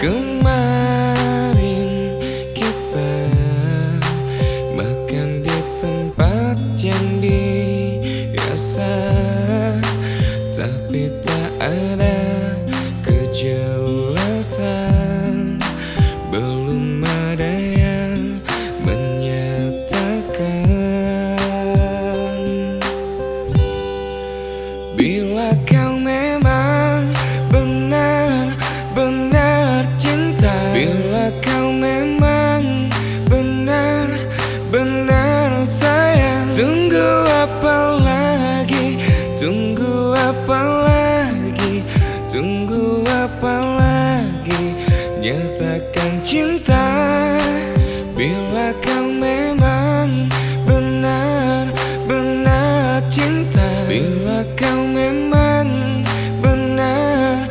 更慢。Cinta. Bila kau memang Benar-benar cinta. Bila kau memang Benar-benar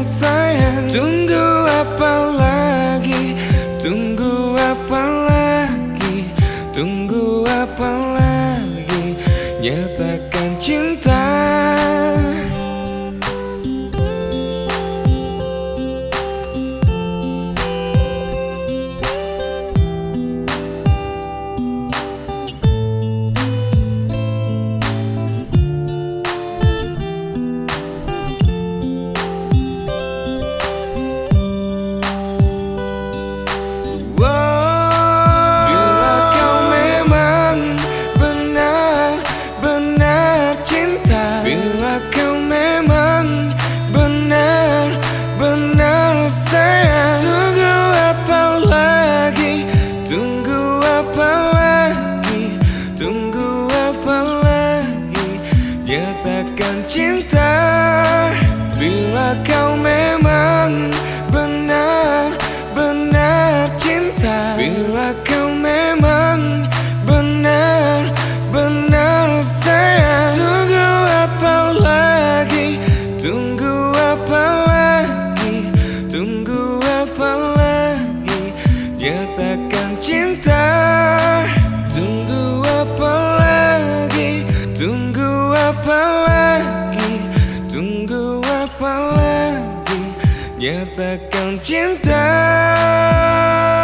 sayang. Tunggu apa lagi? Tunggu apa lagi? Tunggu apa lagi? Nyatakan cinta. Nyatakan cinta Bila kau memang 变得更简单。